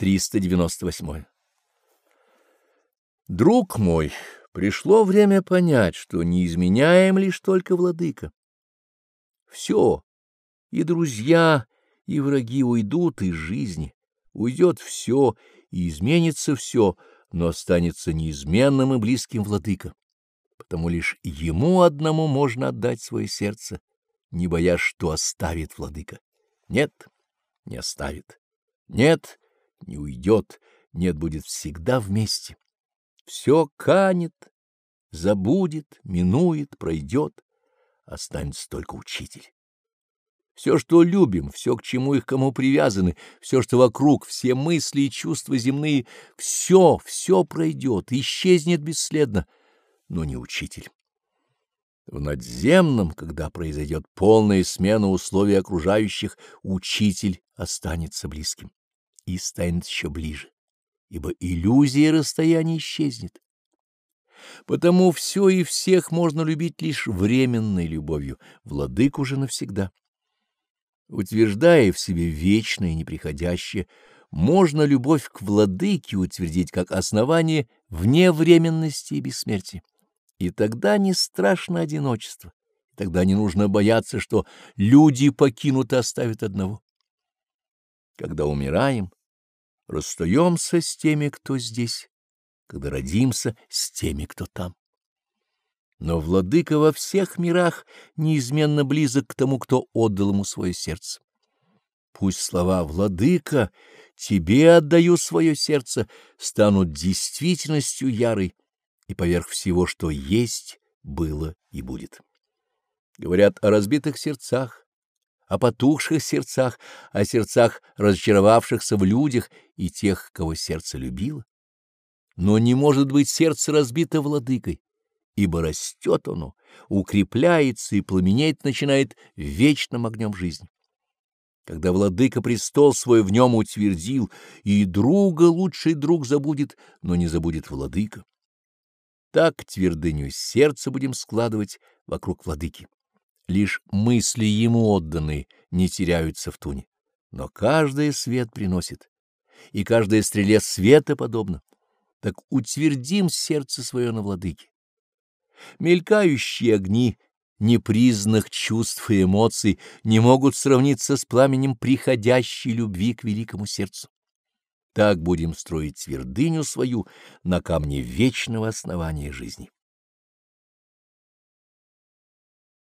398. Друг мой, пришло время понять, что не изменяем лишь только владыка. Все, и друзья, и враги уйдут из жизни, уйдет все, и изменится все, но останется неизменным и близким владыка, потому лишь ему одному можно отдать свое сердце, не боясь, что оставит владыка. Нет, не оставит. Нет, не уйдет, нет, будет всегда вместе. Все канет, забудет, минует, пройдет, останется только учитель. Все, что любим, все, к чему их кому привязаны, все, что вокруг, все мысли и чувства земные, все, все пройдет, исчезнет бесследно, но не учитель. В надземном, когда произойдет полная смена условий окружающих, учитель останется близким и станет еще ближе, ибо иллюзия расстояния исчезнет. Потому все и всех можно любить лишь временной любовью, владыку же навсегда. Утверждая в себе вечное и неприходящее, можно любовь к владыке утвердить как основание вне временности и бессмертия. И тогда не страшно одиночество, и тогда не нужно бояться, что люди покинут и оставят одного. Когда умираем, расстаемся с теми, кто здесь, когда родимся с теми, кто там. Но владыка во всех мирах неизменно близок к тому, кто отдал ему свое сердце. Пусть слова «Владыка, тебе отдаю свое сердце» станут действительностью ярой и поверх всего, что есть, было и будет. Говорят о разбитых сердцах, о потухших сердцах, о сердцах, разочаровавшихся в людях и тех, кого сердце любило. Но не может быть сердце разбито владыкой, ибо растет оно, укрепляется и пламенеть начинает вечным огнем жизни. Когда владыка престол свой в нем утвердил, и друга лучший друг забудет, но не забудет владыка. Так твердыню сердца будем складывать вокруг владыки лишь мысли ему отданные не теряются в туне. Но каждый свет приносит, и каждая стреле света подобно. Так утвердим сердце свое на владыке. Мелькающие огни непризнанных чувств и эмоций не могут сравниться с пламенем приходящей любви к великому сердцу. Так будем строить твердыню свою на камне вечного основания жизни.